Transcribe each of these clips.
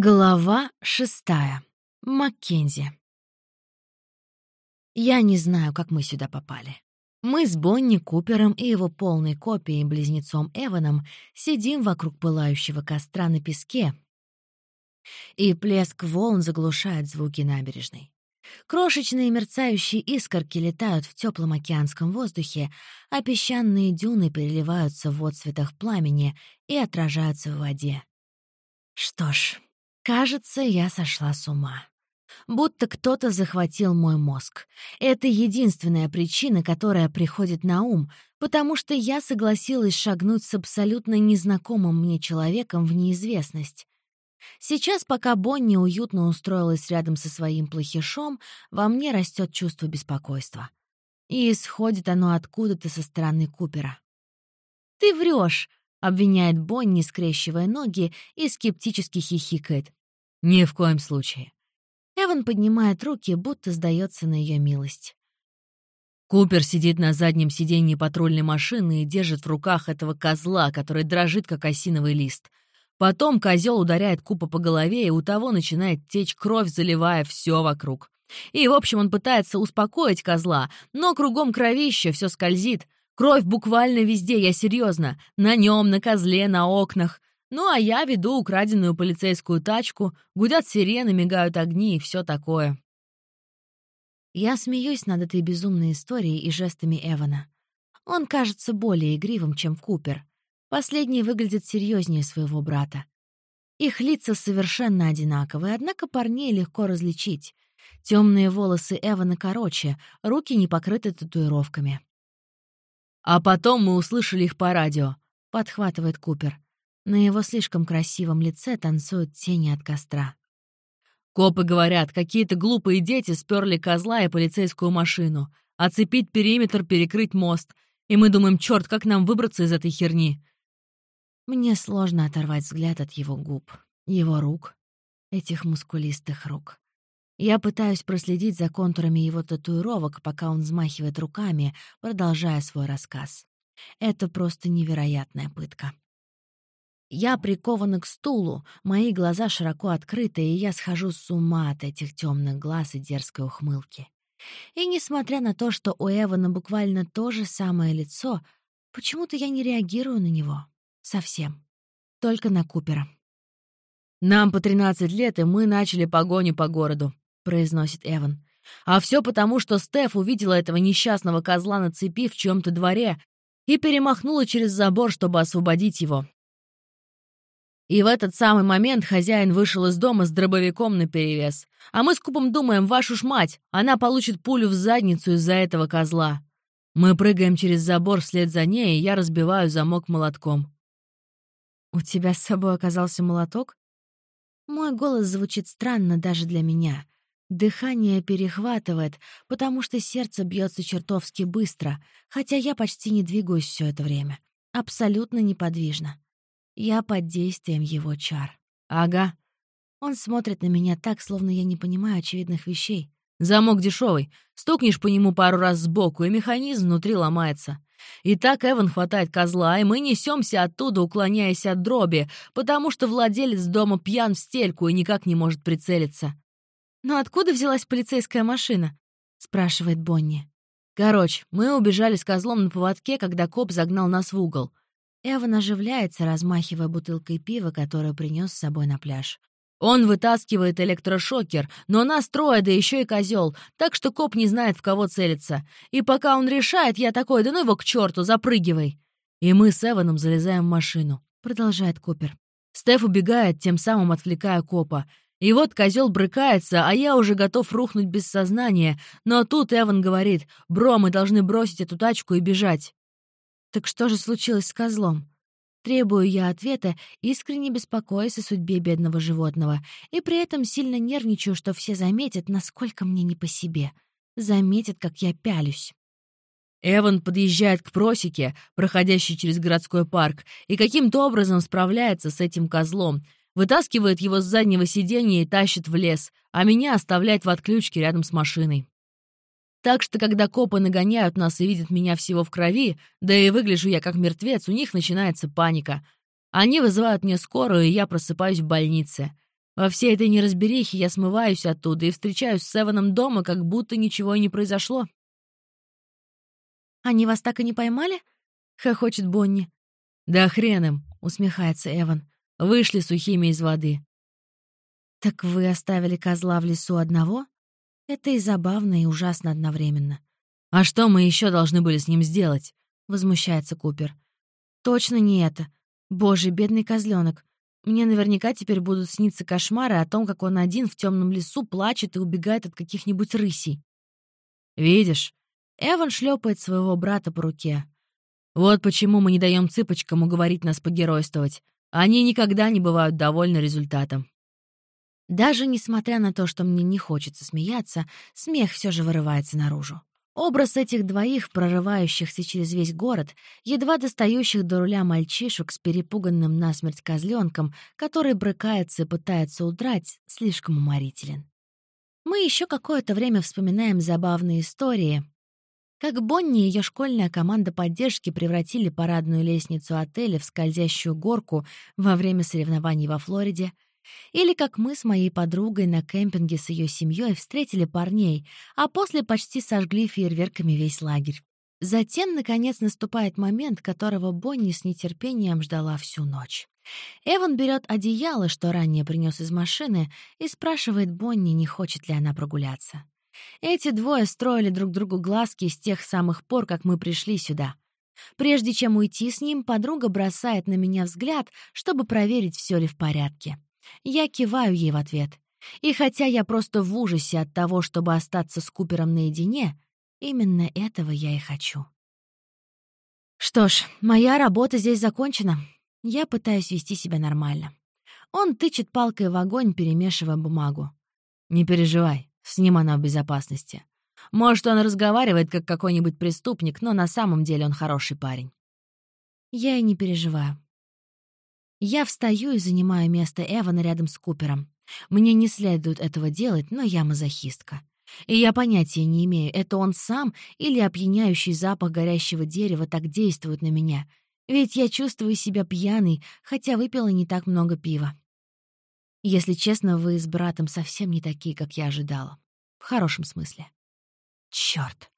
Глава шестая. Маккензи. Я не знаю, как мы сюда попали. Мы с Бонни Купером и его полной копией близнецом Эваном сидим вокруг пылающего костра на песке, и плеск волн заглушает звуки набережной. Крошечные мерцающие искорки летают в теплом океанском воздухе, а песчаные дюны переливаются в отцветах пламени и отражаются в воде. Что ж, Кажется, я сошла с ума. Будто кто-то захватил мой мозг. Это единственная причина, которая приходит на ум, потому что я согласилась шагнуть с абсолютно незнакомым мне человеком в неизвестность. Сейчас, пока Бонни уютно устроилась рядом со своим плохишом, во мне растет чувство беспокойства. И исходит оно откуда-то со стороны Купера. «Ты врешь, обвиняет Бонни, скрещивая ноги, и скептически хихикает. «Ни в коем случае». Эван поднимает руки, будто сдается на ее милость. Купер сидит на заднем сиденье патрульной машины и держит в руках этого козла, который дрожит, как осиновый лист. Потом козел ударяет Купа по голове, и у того начинает течь кровь, заливая все вокруг. И, в общем, он пытается успокоить козла, но кругом кровище, все скользит. Кровь буквально везде, я серьезно. На нем, на козле, на окнах. Ну, а я веду украденную полицейскую тачку, гудят сирены, мигают огни и все такое. Я смеюсь над этой безумной историей и жестами Эвана. Он кажется более игривым, чем Купер. Последний выглядит серьезнее своего брата. Их лица совершенно одинаковые, однако парней легко различить. Темные волосы Эвана короче, руки не покрыты татуировками. «А потом мы услышали их по радио», — подхватывает Купер. На его слишком красивом лице танцуют тени от костра. Копы говорят, какие-то глупые дети сперли козла и полицейскую машину. Оцепить периметр, перекрыть мост. И мы думаем, черт, как нам выбраться из этой херни? Мне сложно оторвать взгляд от его губ, его рук, этих мускулистых рук. Я пытаюсь проследить за контурами его татуировок, пока он взмахивает руками, продолжая свой рассказ. Это просто невероятная пытка. Я прикована к стулу, мои глаза широко открыты, и я схожу с ума от этих темных глаз и дерзкой ухмылки. И несмотря на то, что у Эвана буквально то же самое лицо, почему-то я не реагирую на него. Совсем. Только на Купера. «Нам по 13 лет, и мы начали погоню по городу», — произносит Эван. «А все потому, что Стеф увидела этого несчастного козла на цепи в чьем-то дворе и перемахнула через забор, чтобы освободить его. И в этот самый момент хозяин вышел из дома с дробовиком наперевес. А мы с Купом думаем, вашу ж мать, она получит пулю в задницу из-за этого козла. Мы прыгаем через забор вслед за ней, и я разбиваю замок молотком. «У тебя с собой оказался молоток?» Мой голос звучит странно даже для меня. Дыхание перехватывает, потому что сердце бьется чертовски быстро, хотя я почти не двигаюсь все это время. Абсолютно неподвижно. Я под действием его чар. Ага. Он смотрит на меня так, словно я не понимаю очевидных вещей. Замок дешевый. Стукнешь по нему пару раз сбоку, и механизм внутри ломается. И так Эван хватает козла, и мы несемся оттуда, уклоняясь от дроби, потому что владелец дома пьян в стельку и никак не может прицелиться. «Но откуда взялась полицейская машина?» — спрашивает Бонни. Короче, мы убежали с козлом на поводке, когда коп загнал нас в угол. Эван оживляется, размахивая бутылкой пива, которую принес с собой на пляж. Он вытаскивает электрошокер, но нас трое, да еще и козел, так что коп не знает, в кого целиться. И пока он решает, я такой, да ну его к черту, запрыгивай. И мы с Эваном залезаем в машину, продолжает Купер. Стеф убегает, тем самым отвлекая копа. И вот козел брыкается, а я уже готов рухнуть без сознания. Но тут Эван говорит, «Бро, мы должны бросить эту тачку и бежать». Так что же случилось с козлом? Требую я ответа, искренне беспокоясь о судьбе бедного животного, и при этом сильно нервничаю, что все заметят, насколько мне не по себе. Заметят, как я пялюсь. Эван подъезжает к просеке, проходящей через городской парк, и каким-то образом справляется с этим козлом, вытаскивает его с заднего сиденья и тащит в лес, а меня оставляет в отключке рядом с машиной. Так что, когда копы нагоняют нас и видят меня всего в крови, да и выгляжу я как мертвец, у них начинается паника. Они вызывают мне скорую, и я просыпаюсь в больнице. Во всей этой неразберихе я смываюсь оттуда и встречаюсь с Эваном дома, как будто ничего и не произошло. «Они вас так и не поймали?» — хохочет Бонни. «Да хрен им!» — усмехается Эван. «Вышли сухими из воды». «Так вы оставили козла в лесу одного?» Это и забавно, и ужасно одновременно. «А что мы еще должны были с ним сделать?» — возмущается Купер. «Точно не это. Боже, бедный козленок. Мне наверняка теперь будут сниться кошмары о том, как он один в темном лесу плачет и убегает от каких-нибудь рысей». «Видишь?» Эван шлепает своего брата по руке. «Вот почему мы не даем цыпочкам уговорить нас погеройствовать. Они никогда не бывают довольны результатом». Даже несмотря на то, что мне не хочется смеяться, смех все же вырывается наружу. Образ этих двоих, прорывающихся через весь город, едва достающих до руля мальчишек с перепуганным насмерть козленком, который брыкается и пытается удрать, слишком уморителен. Мы еще какое-то время вспоминаем забавные истории, как Бонни и ее школьная команда поддержки превратили парадную лестницу отеля в скользящую горку во время соревнований во Флориде — или как мы с моей подругой на кемпинге с ее семьей встретили парней, а после почти сожгли фейерверками весь лагерь. Затем, наконец, наступает момент, которого Бонни с нетерпением ждала всю ночь. Эван берет одеяло, что ранее принес из машины, и спрашивает Бонни, не хочет ли она прогуляться. Эти двое строили друг другу глазки с тех самых пор, как мы пришли сюда. Прежде чем уйти с ним, подруга бросает на меня взгляд, чтобы проверить, все ли в порядке. Я киваю ей в ответ. И хотя я просто в ужасе от того, чтобы остаться с Купером наедине, именно этого я и хочу. Что ж, моя работа здесь закончена. Я пытаюсь вести себя нормально. Он тычет палкой в огонь, перемешивая бумагу. «Не переживай, с ним она в безопасности. Может, он разговаривает, как какой-нибудь преступник, но на самом деле он хороший парень». Я и не переживаю. Я встаю и занимаю место Эвана рядом с Купером. Мне не следует этого делать, но я мазохистка. И я понятия не имею, это он сам или опьяняющий запах горящего дерева так действует на меня. Ведь я чувствую себя пьяной, хотя выпила не так много пива. Если честно, вы с братом совсем не такие, как я ожидала. В хорошем смысле. Чёрт.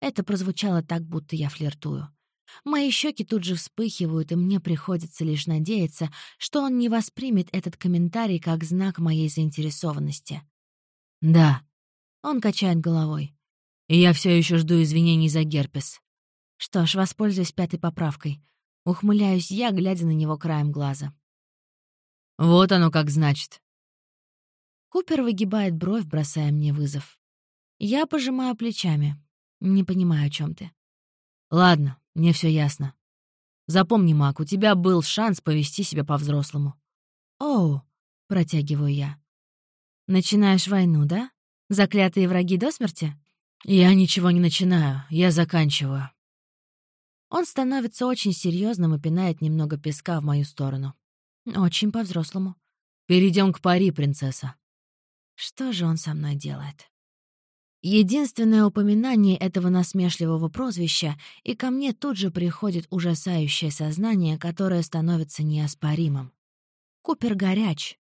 Это прозвучало так, будто я флиртую. Мои щеки тут же вспыхивают, и мне приходится лишь надеяться, что он не воспримет этот комментарий как знак моей заинтересованности. «Да», — он качает головой. «И я все еще жду извинений за герпес». Что ж, воспользуюсь пятой поправкой. Ухмыляюсь я, глядя на него краем глаза. «Вот оно как значит». Купер выгибает бровь, бросая мне вызов. Я пожимаю плечами. Не понимаю, о чем ты. «Ладно, мне все ясно. Запомни, Мак, у тебя был шанс повести себя по-взрослому». «Оу», — протягиваю я. «Начинаешь войну, да? Заклятые враги до смерти?» «Я ничего не начинаю, я заканчиваю». Он становится очень серьезным и пинает немного песка в мою сторону. Очень по-взрослому. Перейдем к пари, принцесса. Что же он со мной делает? Единственное упоминание этого насмешливого прозвища, и ко мне тут же приходит ужасающее сознание, которое становится неоспоримым. Купер горяч.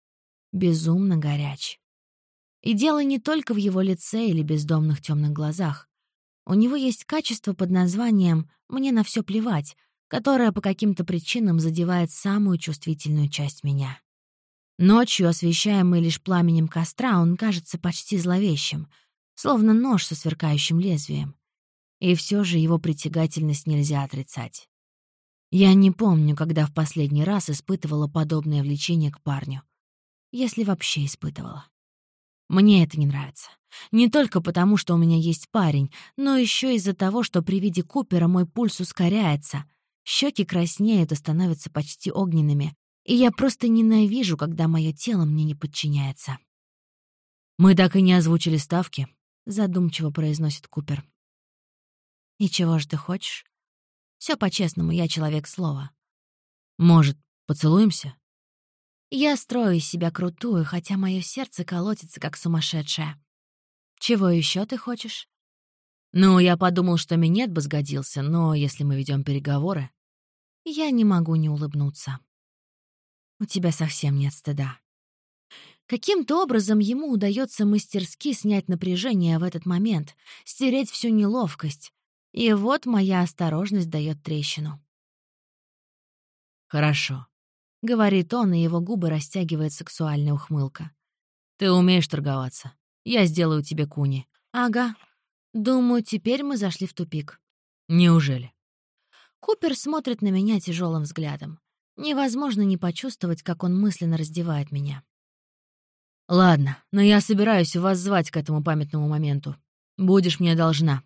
Безумно горяч. И дело не только в его лице или бездомных темных глазах. У него есть качество под названием «мне на все плевать», которое по каким-то причинам задевает самую чувствительную часть меня. Ночью, освещаемый лишь пламенем костра, он кажется почти зловещим — словно нож со сверкающим лезвием. И все же его притягательность нельзя отрицать. Я не помню, когда в последний раз испытывала подобное влечение к парню. Если вообще испытывала. Мне это не нравится. Не только потому, что у меня есть парень, но еще из-за того, что при виде Купера мой пульс ускоряется, щеки краснеют и становятся почти огненными, и я просто ненавижу, когда мое тело мне не подчиняется. «Мы так и не озвучили ставки», — задумчиво произносит Купер. «И чего же ты хочешь? Все по-честному, я человек слова». «Может, поцелуемся?» Я строю из себя крутую, хотя мое сердце колотится, как сумасшедшее. «Чего еще ты хочешь?» «Ну, я подумал, что минет бы сгодился, но если мы ведем переговоры...» Я не могу не улыбнуться. У тебя совсем нет стыда. Каким-то образом ему удается мастерски снять напряжение в этот момент, стереть всю неловкость. И вот моя осторожность дает трещину. «Хорошо», — говорит он, и его губы растягивает сексуальная ухмылка. «Ты умеешь торговаться. Я сделаю тебе куни». «Ага. Думаю, теперь мы зашли в тупик». «Неужели?» Купер смотрит на меня тяжелым взглядом. Невозможно не почувствовать, как он мысленно раздевает меня. «Ладно, но я собираюсь вас звать к этому памятному моменту. Будешь мне должна».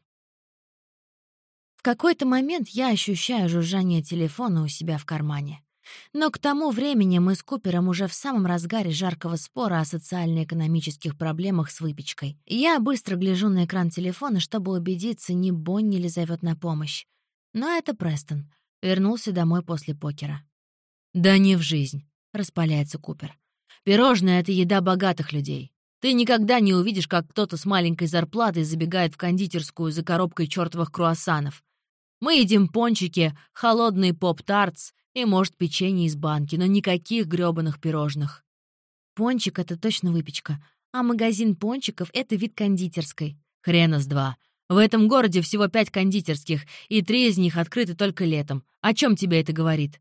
В какой-то момент я ощущаю жужжание телефона у себя в кармане. Но к тому времени мы с Купером уже в самом разгаре жаркого спора о социально-экономических проблемах с выпечкой. Я быстро гляжу на экран телефона, чтобы убедиться, не Бонни ли зовет на помощь. Но это Престон. Вернулся домой после покера. «Да не в жизнь», — распаляется Купер. «Пирожное — это еда богатых людей. Ты никогда не увидишь, как кто-то с маленькой зарплатой забегает в кондитерскую за коробкой чертовых круассанов. Мы едим пончики, холодный поп-тартс и, может, печенье из банки, но никаких грёбаных пирожных. Пончик — это точно выпечка, а магазин пончиков — это вид кондитерской. Хрена с два. В этом городе всего пять кондитерских, и три из них открыты только летом. О чем тебе это говорит?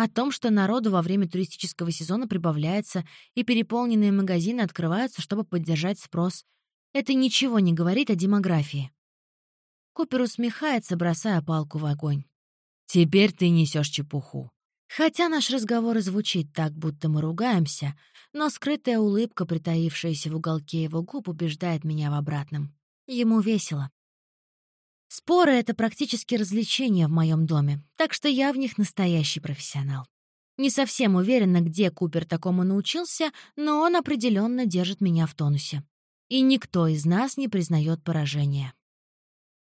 О том, что народу во время туристического сезона прибавляется, и переполненные магазины открываются, чтобы поддержать спрос. Это ничего не говорит о демографии. Купер усмехается, бросая палку в огонь. «Теперь ты несешь чепуху». Хотя наш разговор и звучит так, будто мы ругаемся, но скрытая улыбка, притаившаяся в уголке его губ, убеждает меня в обратном. Ему весело. Споры — это практически развлечение в моем доме, так что я в них настоящий профессионал. Не совсем уверена, где Купер такому научился, но он определенно держит меня в тонусе. И никто из нас не признает поражения.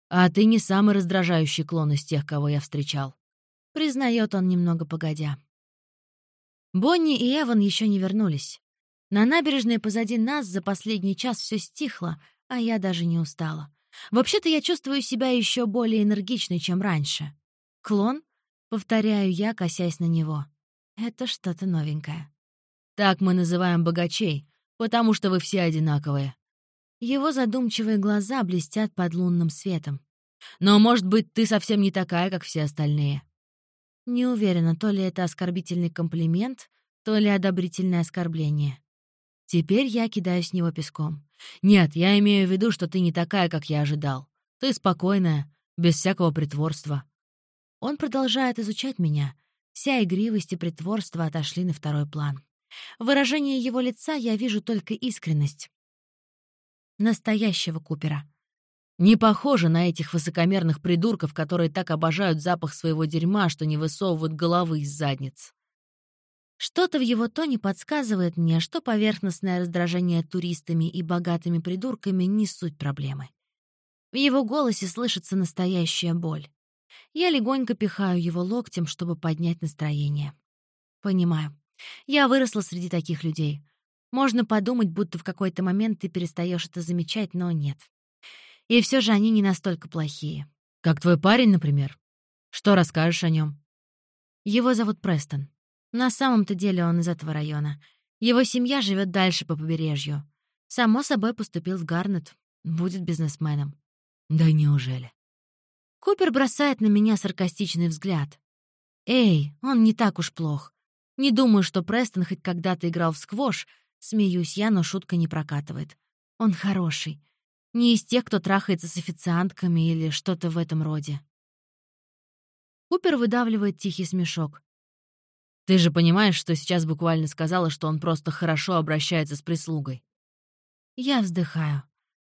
А ты не самый раздражающий клон из тех, кого я встречал. Признает он немного погодя. Бонни и Эван еще не вернулись. На набережной позади нас за последний час все стихло, а я даже не устала. Вообще-то я чувствую себя еще более энергичной, чем раньше. Клон? Повторяю я, косясь на него. Это что-то новенькое. Так мы называем богачей, потому что вы все одинаковые. Его задумчивые глаза блестят под лунным светом. «Но, может быть, ты совсем не такая, как все остальные?» Не уверена, то ли это оскорбительный комплимент, то ли одобрительное оскорбление. Теперь я кидаю с него песком. «Нет, я имею в виду, что ты не такая, как я ожидал. Ты спокойная, без всякого притворства». Он продолжает изучать меня. Вся игривость и притворство отошли на второй план. В выражении его лица я вижу только искренность настоящего Купера. Не похоже на этих высокомерных придурков, которые так обожают запах своего дерьма, что не высовывают головы из задниц. Что-то в его тоне подсказывает мне, что поверхностное раздражение туристами и богатыми придурками не суть проблемы. В его голосе слышится настоящая боль. Я легонько пихаю его локтем, чтобы поднять настроение. Понимаю. Я выросла среди таких людей. Можно подумать, будто в какой-то момент ты перестаешь это замечать, но нет. И все же они не настолько плохие. Как твой парень, например. Что расскажешь о нем? Его зовут Престон. На самом-то деле он из этого района. Его семья живет дальше по побережью. Само собой поступил в Гарнет. Будет бизнесменом. Да неужели? Купер бросает на меня саркастичный взгляд. «Эй, он не так уж плох. Не думаю, что Престон хоть когда-то играл в сквош, Смеюсь я, но шутка не прокатывает. Он хороший. Не из тех, кто трахается с официантками или что-то в этом роде. Купер выдавливает тихий смешок. «Ты же понимаешь, что сейчас буквально сказала, что он просто хорошо обращается с прислугой?» Я вздыхаю.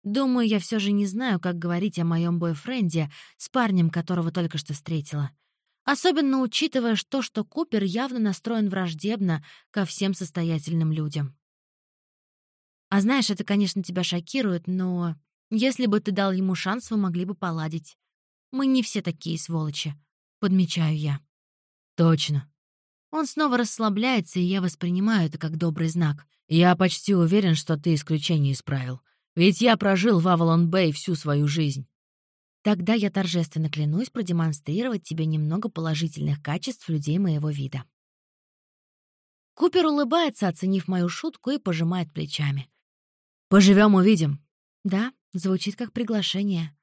Думаю, я все же не знаю, как говорить о моем бойфренде с парнем, которого только что встретила. Особенно учитывая то, что Купер явно настроен враждебно ко всем состоятельным людям. А знаешь, это, конечно, тебя шокирует, но если бы ты дал ему шанс, вы могли бы поладить. Мы не все такие сволочи, подмечаю я. Точно. Он снова расслабляется, и я воспринимаю это как добрый знак. Я почти уверен, что ты исключение исправил. Ведь я прожил в Авалон-Бэй всю свою жизнь. Тогда я торжественно клянусь продемонстрировать тебе немного положительных качеств людей моего вида. Купер улыбается, оценив мою шутку, и пожимает плечами. «Поживем, увидим». «Да, звучит как приглашение.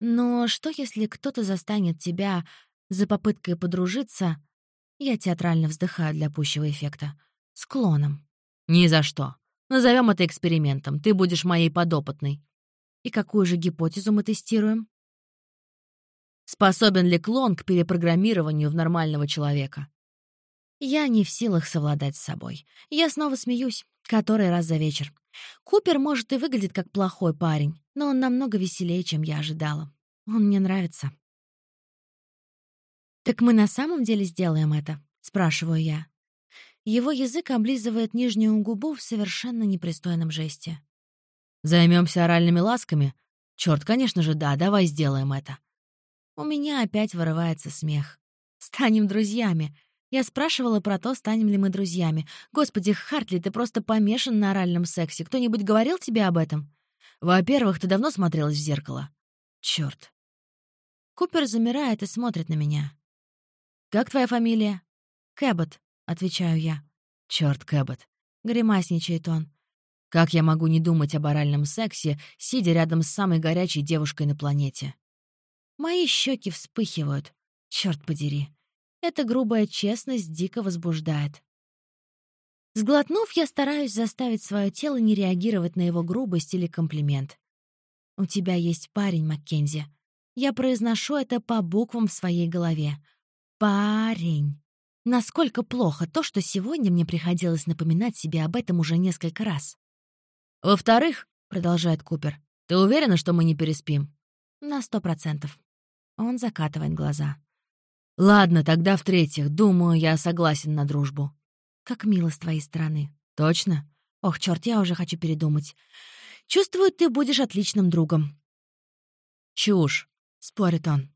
Но что, если кто-то застанет тебя за попыткой подружиться...» Я театрально вздыхаю для пущего эффекта. «С клоном». «Ни за что. Назовем это экспериментом. Ты будешь моей подопытной». «И какую же гипотезу мы тестируем?» Способен ли клон к перепрограммированию в нормального человека? Я не в силах совладать с собой. Я снова смеюсь, который раз за вечер. Купер, может, и выглядит как плохой парень, но он намного веселее, чем я ожидала. Он мне нравится. «Так мы на самом деле сделаем это?» — спрашиваю я. Его язык облизывает нижнюю губу в совершенно непристойном жесте. Займемся оральными ласками? Черт, конечно же, да, давай сделаем это. У меня опять вырывается смех. Станем друзьями. Я спрашивала про то, станем ли мы друзьями. Господи, Хартли, ты просто помешан на оральном сексе. Кто-нибудь говорил тебе об этом? Во-первых, ты давно смотрелась в зеркало. Черт. Купер замирает и смотрит на меня. «Как твоя фамилия?» «Кэббот», — отвечаю я. Черт, Кэббот. Гримасничает он. Как я могу не думать об оральном сексе, сидя рядом с самой горячей девушкой на планете? Мои щеки вспыхивают. Черт подери. Эта грубая честность дико возбуждает. Сглотнув, я стараюсь заставить свое тело не реагировать на его грубость или комплимент. «У тебя есть парень, Маккензи». Я произношу это по буквам в своей голове. «Парень». Насколько плохо то, что сегодня мне приходилось напоминать себе об этом уже несколько раз. «Во-вторых», — продолжает Купер, — «ты уверена, что мы не переспим?» «На сто процентов». Он закатывает глаза. «Ладно, тогда в-третьих, думаю, я согласен на дружбу». «Как мило с твоей стороны». «Точно?» «Ох, черт, я уже хочу передумать. Чувствую, ты будешь отличным другом». «Чушь», — спорит он.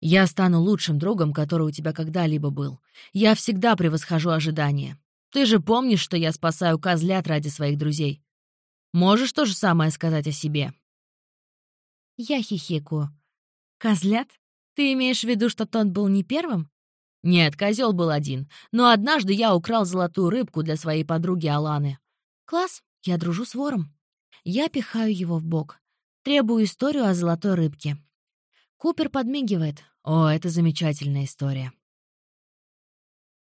«Я стану лучшим другом, который у тебя когда-либо был. Я всегда превосхожу ожидания. Ты же помнишь, что я спасаю козлят ради своих друзей. Можешь то же самое сказать о себе?» Я хихикаю. «Козлят? Ты имеешь в виду, что тот был не первым?» «Нет, козел был один. Но однажды я украл золотую рыбку для своей подруги Аланы». «Класс, я дружу с вором». Я пихаю его в бок. Требую историю о золотой рыбке. Купер подмигивает. «О, это замечательная история».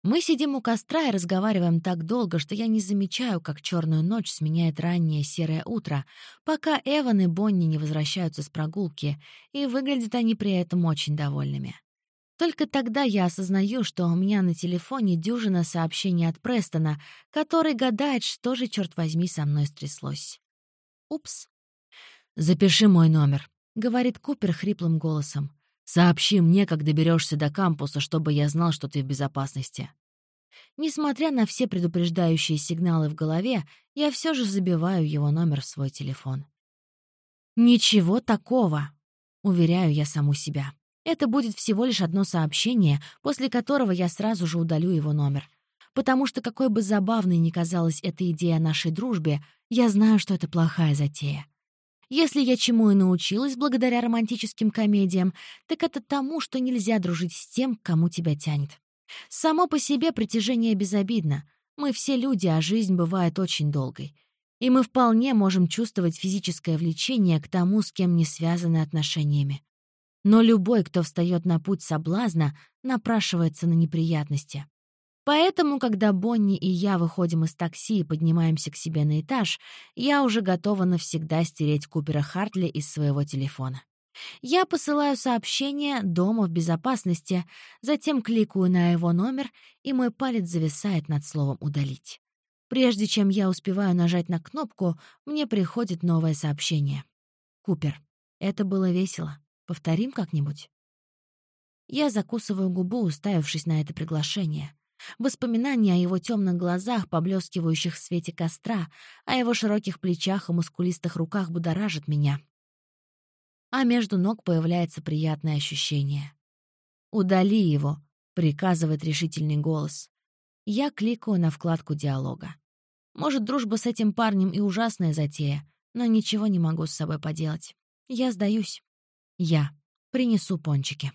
Мы сидим у костра и разговариваем так долго, что я не замечаю, как черную ночь сменяет раннее серое утро, пока Эван и Бонни не возвращаются с прогулки, и выглядят они при этом очень довольными. Только тогда я осознаю, что у меня на телефоне дюжина сообщений от Престона, который гадает, что же, черт возьми, со мной стряслось. Упс. «Запиши мой номер», — говорит Купер хриплым голосом. Сообщи мне, как доберешься до кампуса, чтобы я знал, что ты в безопасности. Несмотря на все предупреждающие сигналы в голове, я все же забиваю его номер в свой телефон. Ничего такого, уверяю я саму себя. Это будет всего лишь одно сообщение, после которого я сразу же удалю его номер. Потому что какой бы забавной ни казалась эта идея нашей дружбе, я знаю, что это плохая затея. Если я чему и научилась благодаря романтическим комедиям, так это тому, что нельзя дружить с тем, кому тебя тянет. Само по себе притяжение безобидно. Мы все люди, а жизнь бывает очень долгой. И мы вполне можем чувствовать физическое влечение к тому, с кем не связаны отношениями. Но любой, кто встает на путь соблазна, напрашивается на неприятности. Поэтому, когда Бонни и я выходим из такси и поднимаемся к себе на этаж, я уже готова навсегда стереть Купера Хартли из своего телефона. Я посылаю сообщение «Дома в безопасности», затем кликаю на его номер, и мой палец зависает над словом «удалить». Прежде чем я успеваю нажать на кнопку, мне приходит новое сообщение. «Купер, это было весело. Повторим как-нибудь?» Я закусываю губу, уставившись на это приглашение. Воспоминания о его темных глазах, поблескивающих в свете костра, о его широких плечах и мускулистых руках будоражат меня. А между ног появляется приятное ощущение. «Удали его», — приказывает решительный голос. Я кликаю на вкладку диалога. Может, дружба с этим парнем и ужасная затея, но ничего не могу с собой поделать. Я сдаюсь. Я принесу пончики.